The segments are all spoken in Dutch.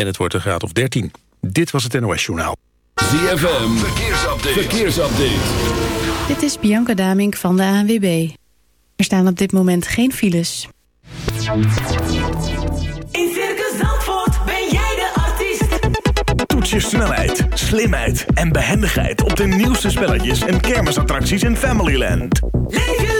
en het wordt een graad of 13. Dit was het NOS Journaal. ZFM, verkeersupdate. verkeersupdate. Dit is Bianca Damink van de ANWB. Er staan op dit moment geen files. In Circus Zandvoort ben jij de artiest. Toets je snelheid, slimheid en behendigheid op de nieuwste spelletjes en kermisattracties in Familyland. Leef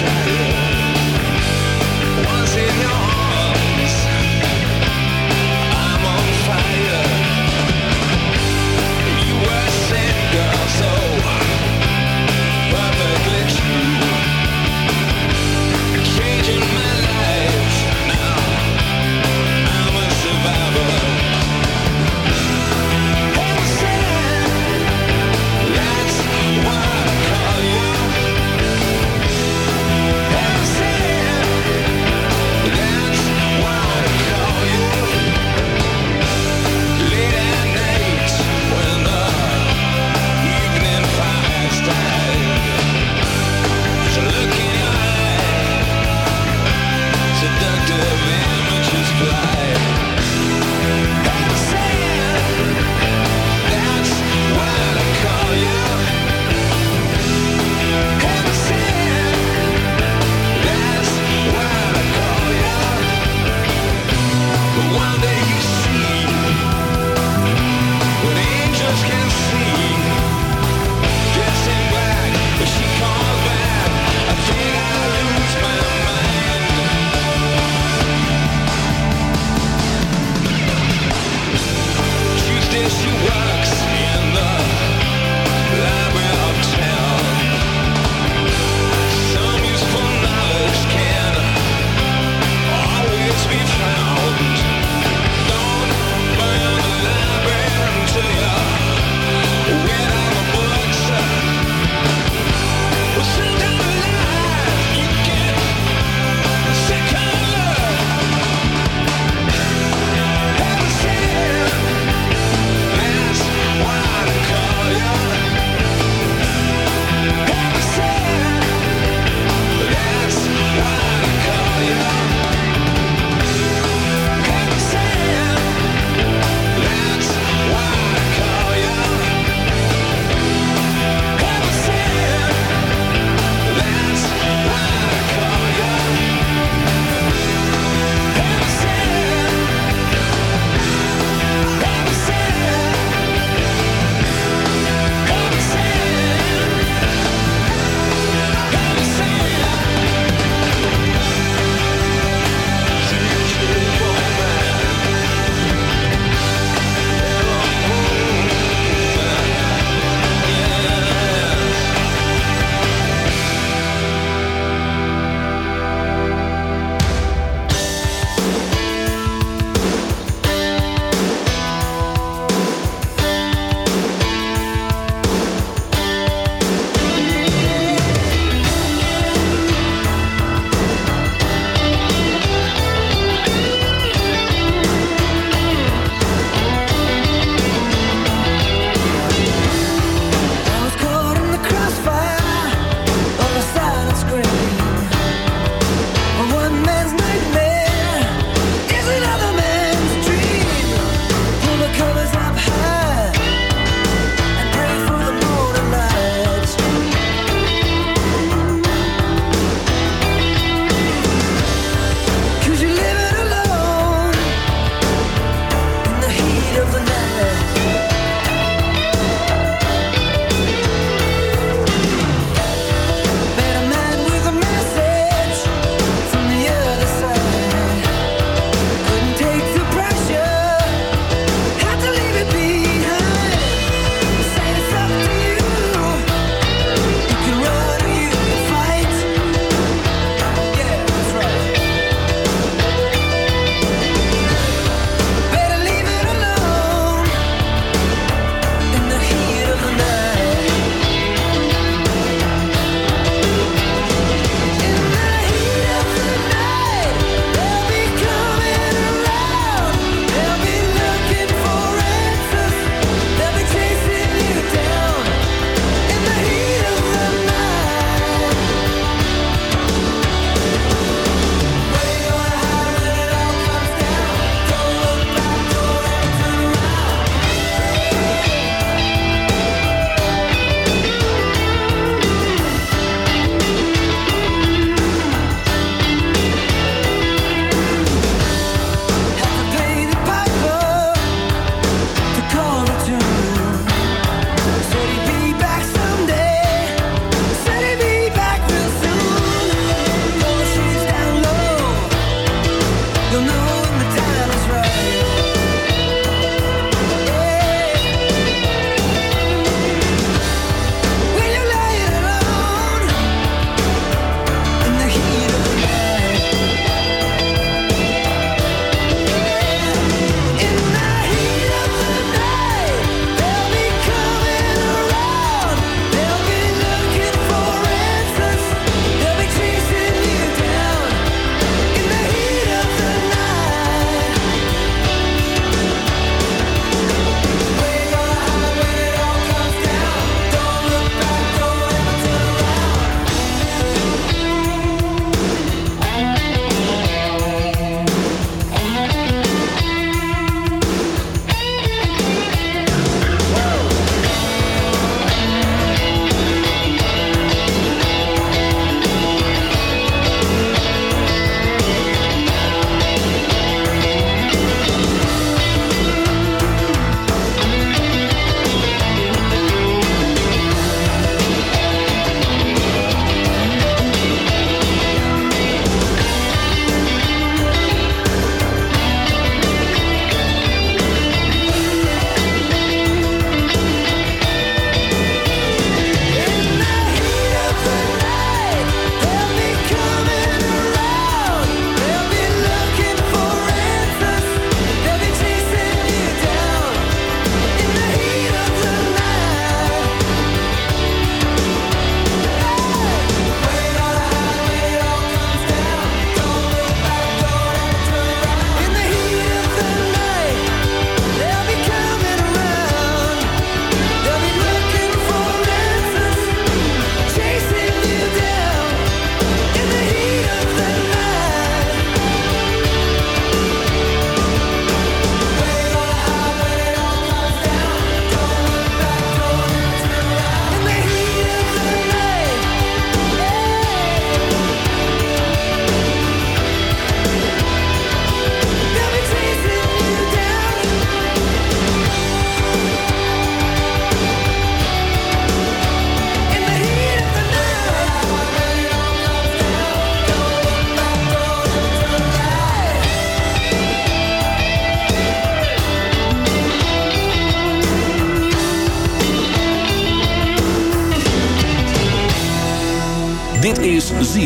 Shut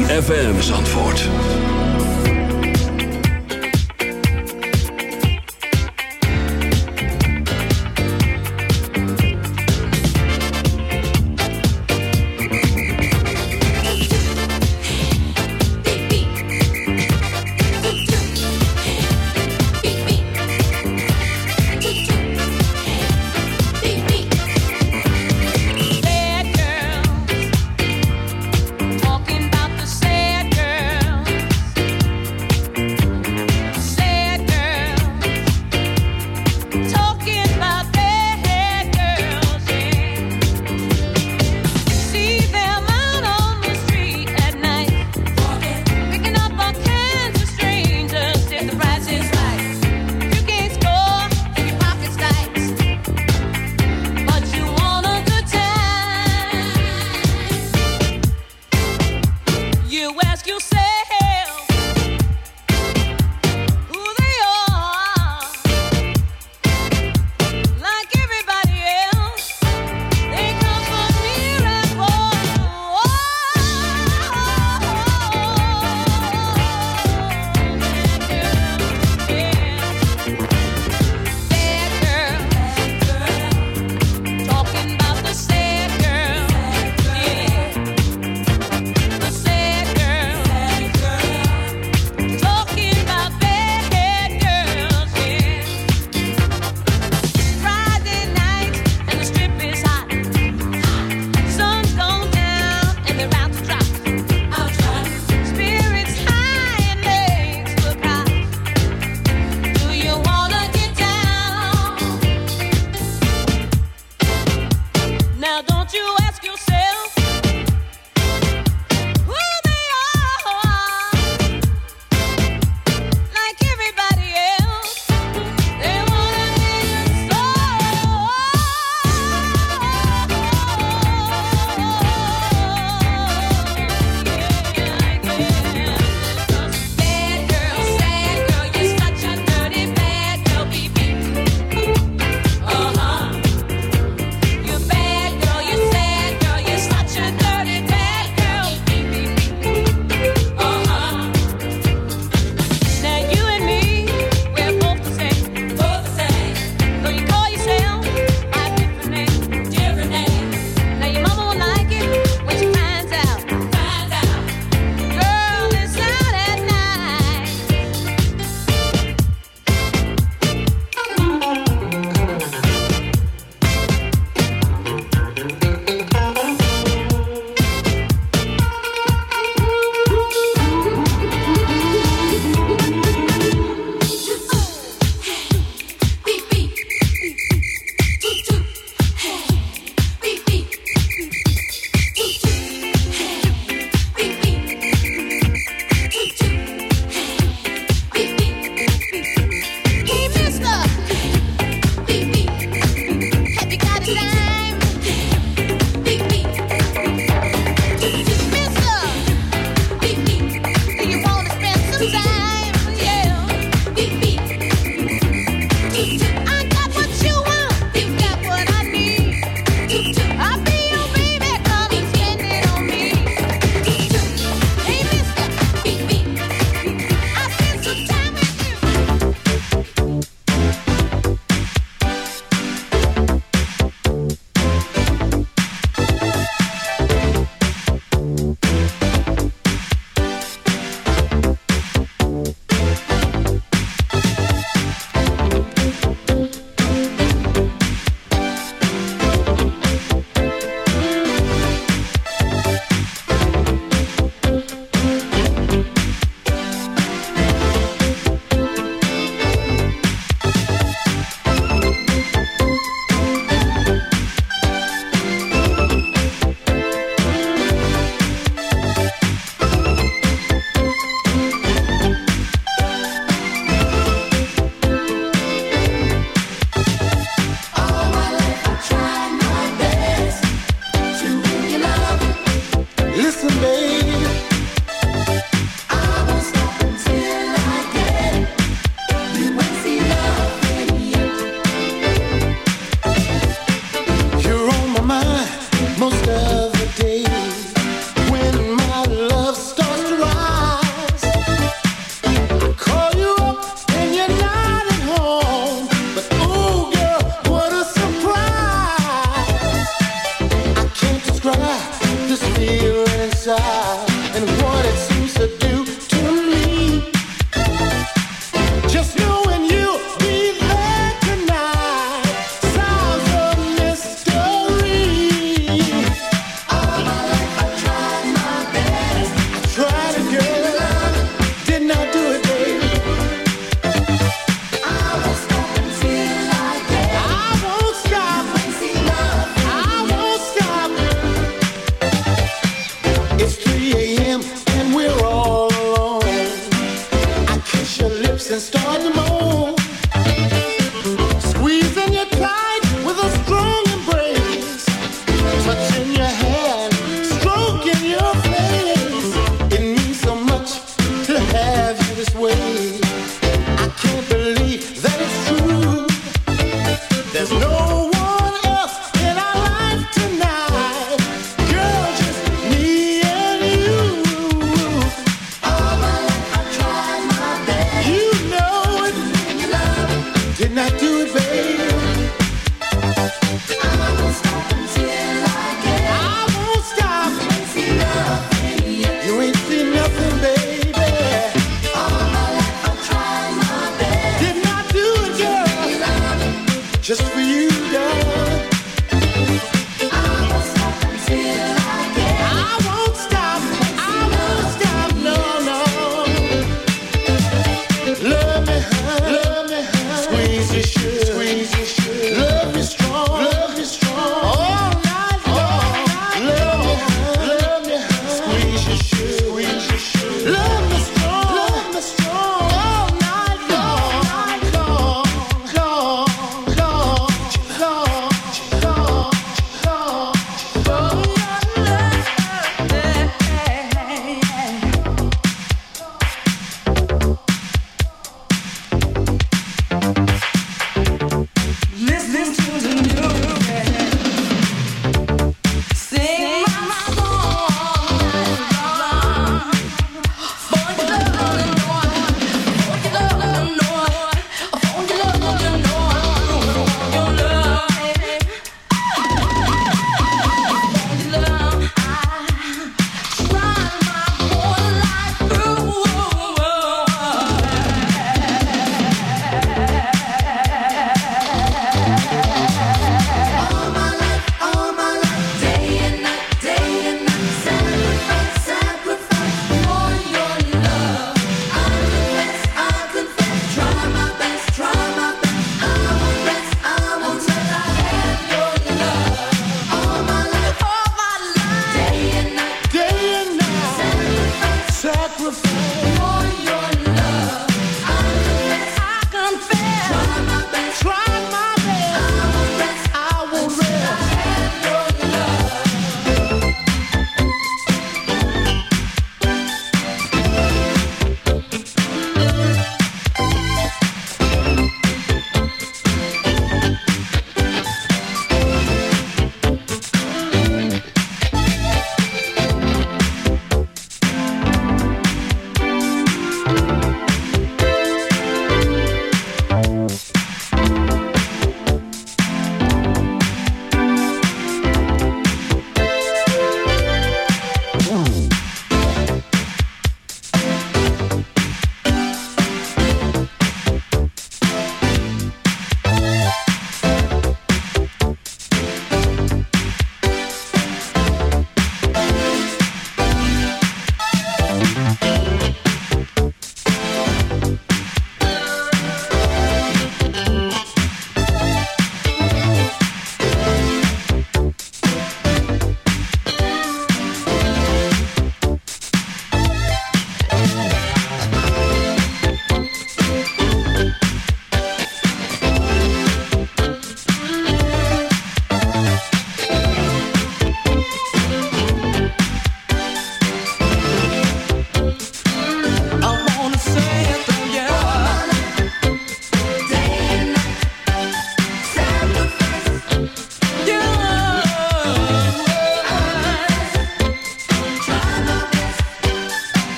ZFM Zandvoort.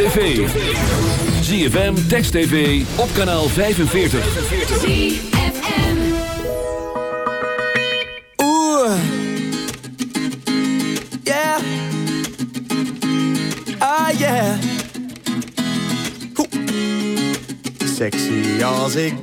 tv. ZFM, Text TV, op kanaal 45. Oeh. Yeah. Ah, yeah. Hoe. Sexy als ik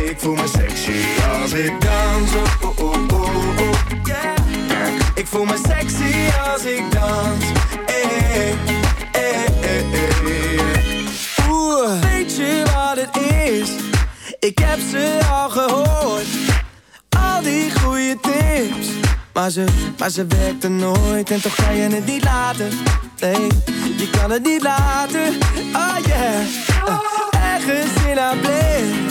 Voel me sexy als ik dans. Oh, oh, oh, oh, oh, yeah. Ik voel me sexy als ik dans. Hey, hey, hey. Oeh, weet je wat het is? Ik heb ze al gehoord al die goede tips. Maar ze, maar ze werkte nooit en toch kan je het niet laten. Nee, je kan het niet laten. Oh yeah, Uh, ergens in haar blik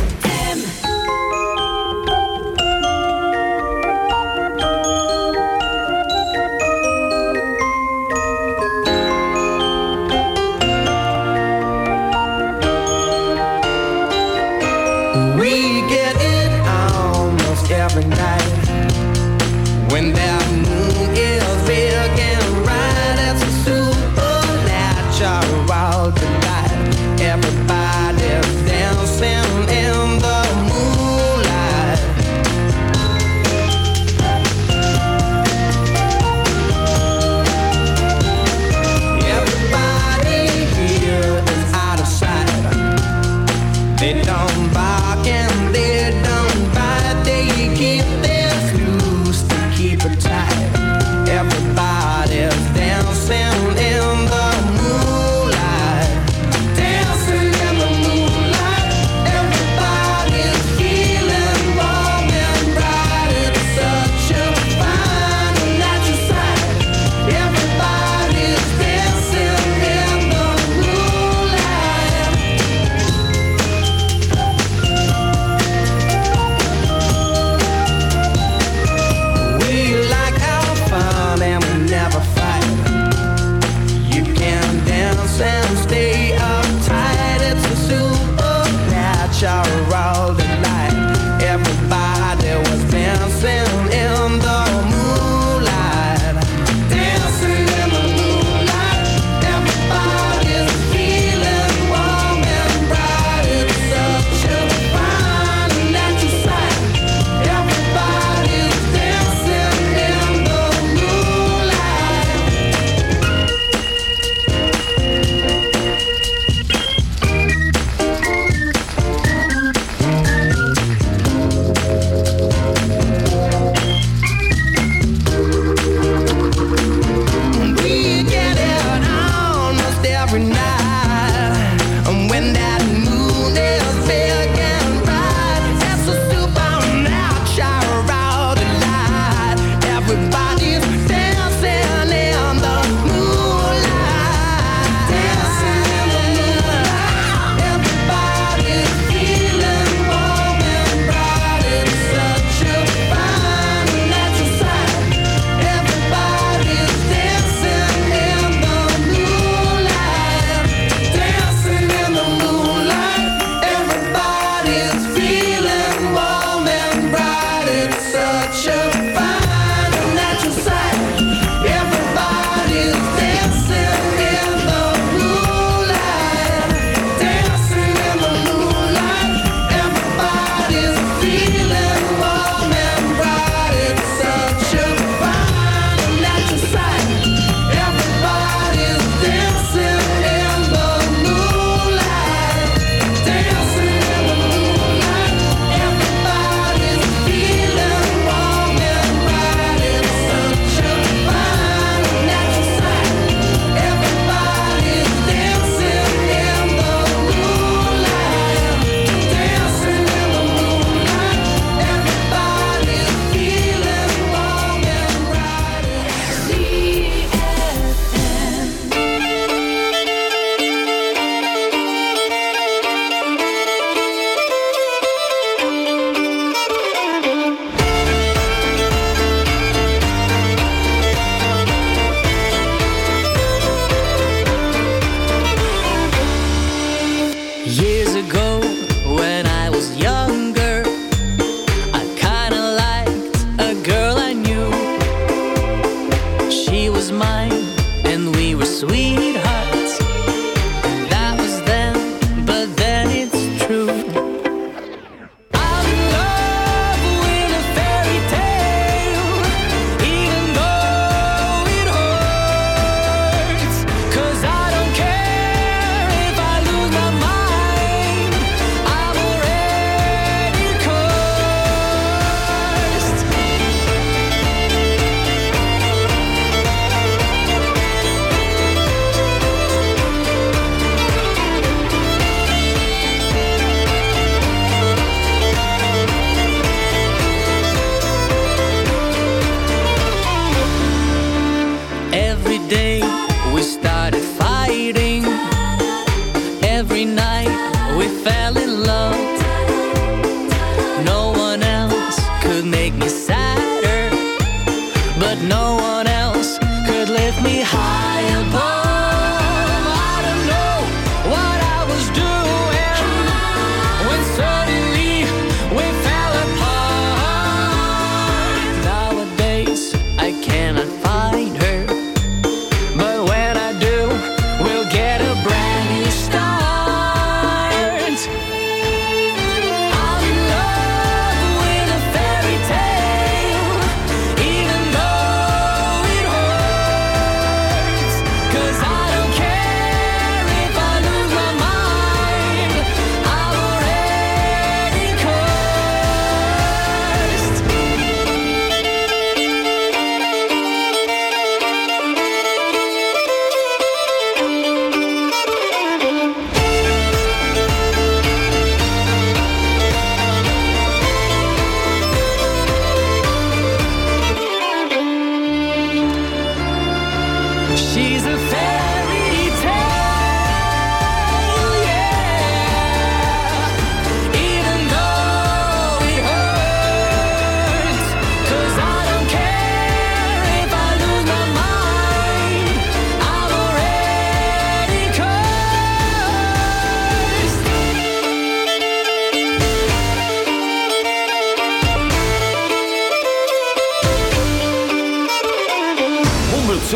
When that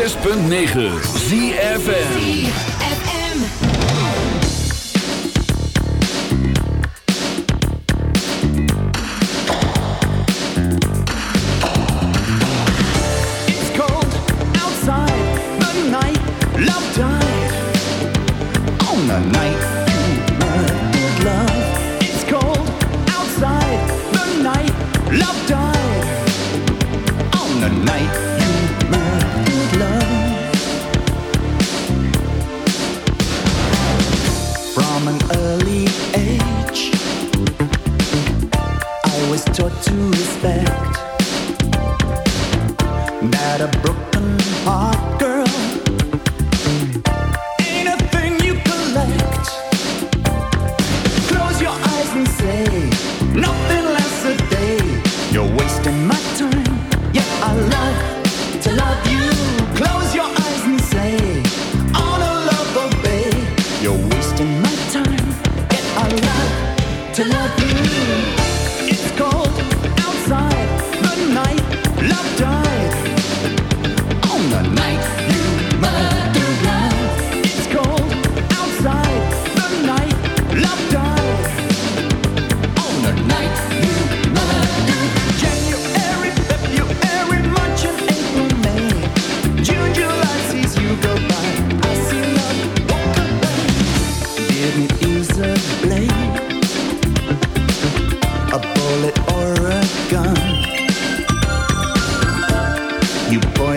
106.9 ZFM.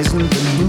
poison the moon.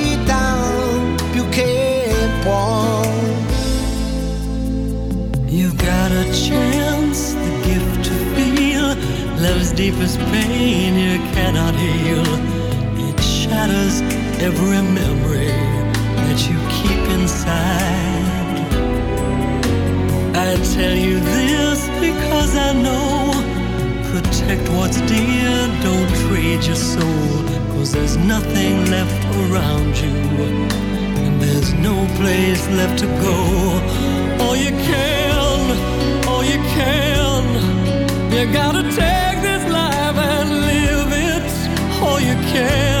wall. You've got a chance, the gift to feel love's deepest pain you cannot heal. It shatters every memory that you keep inside. I tell you this because I know. Protect what's dear, don't trade your soul, cause there's nothing left around you there's no place left to go. All you can, all you can, you gotta take this life and live it. All you can.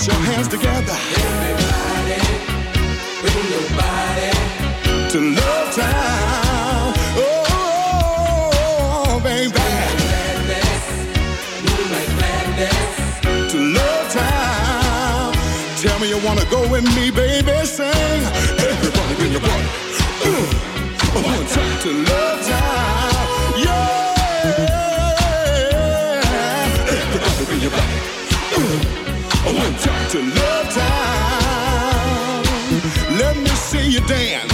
Put your hands together. Everybody, bring your body to Love Town. Oh, baby. To Love Town. Tell me you wanna go with me, baby. Sing. Everybody bring your body. Uh, one time to Love dance.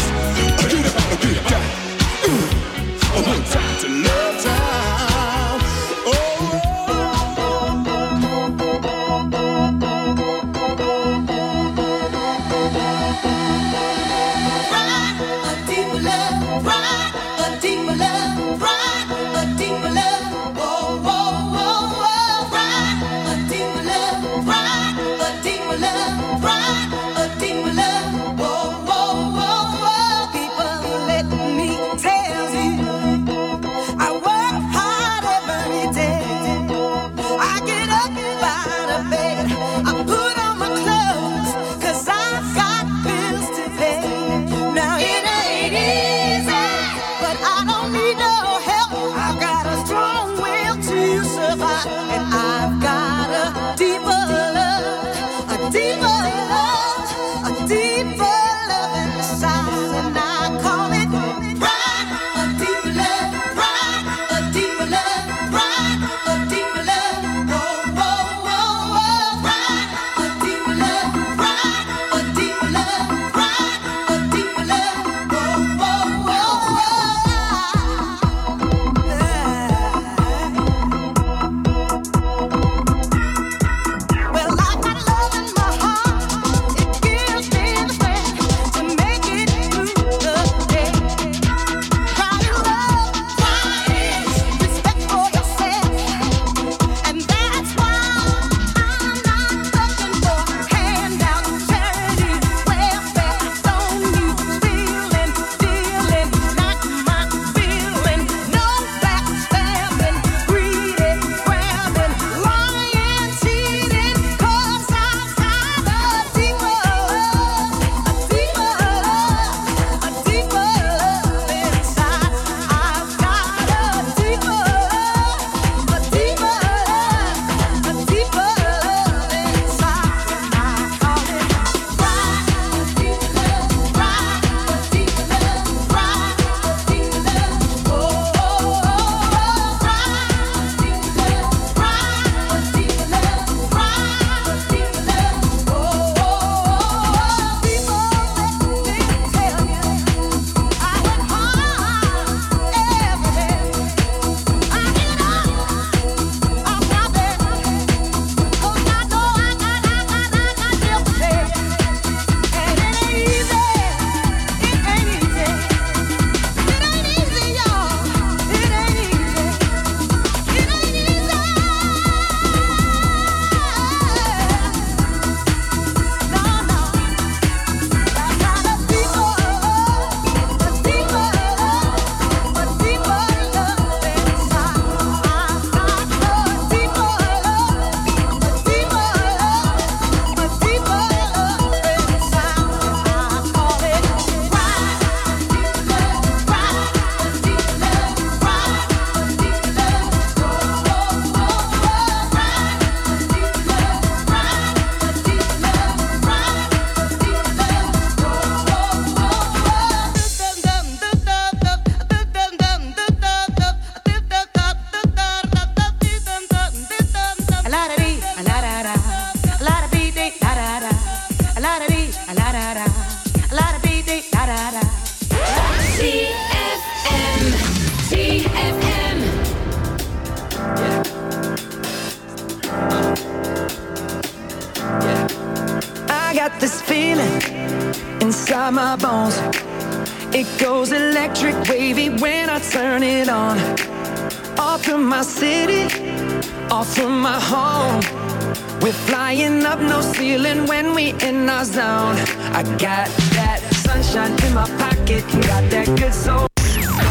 Ceiling when we in our zone. I got that sunshine in my pocket, got that good soul.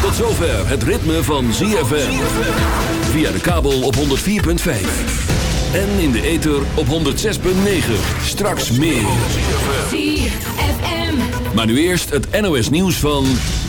Tot zover het ritme van ZFM. Via de kabel op 104.5. En in de ether op 106.9. Straks meer. ZFM. Maar nu eerst het NOS nieuws van...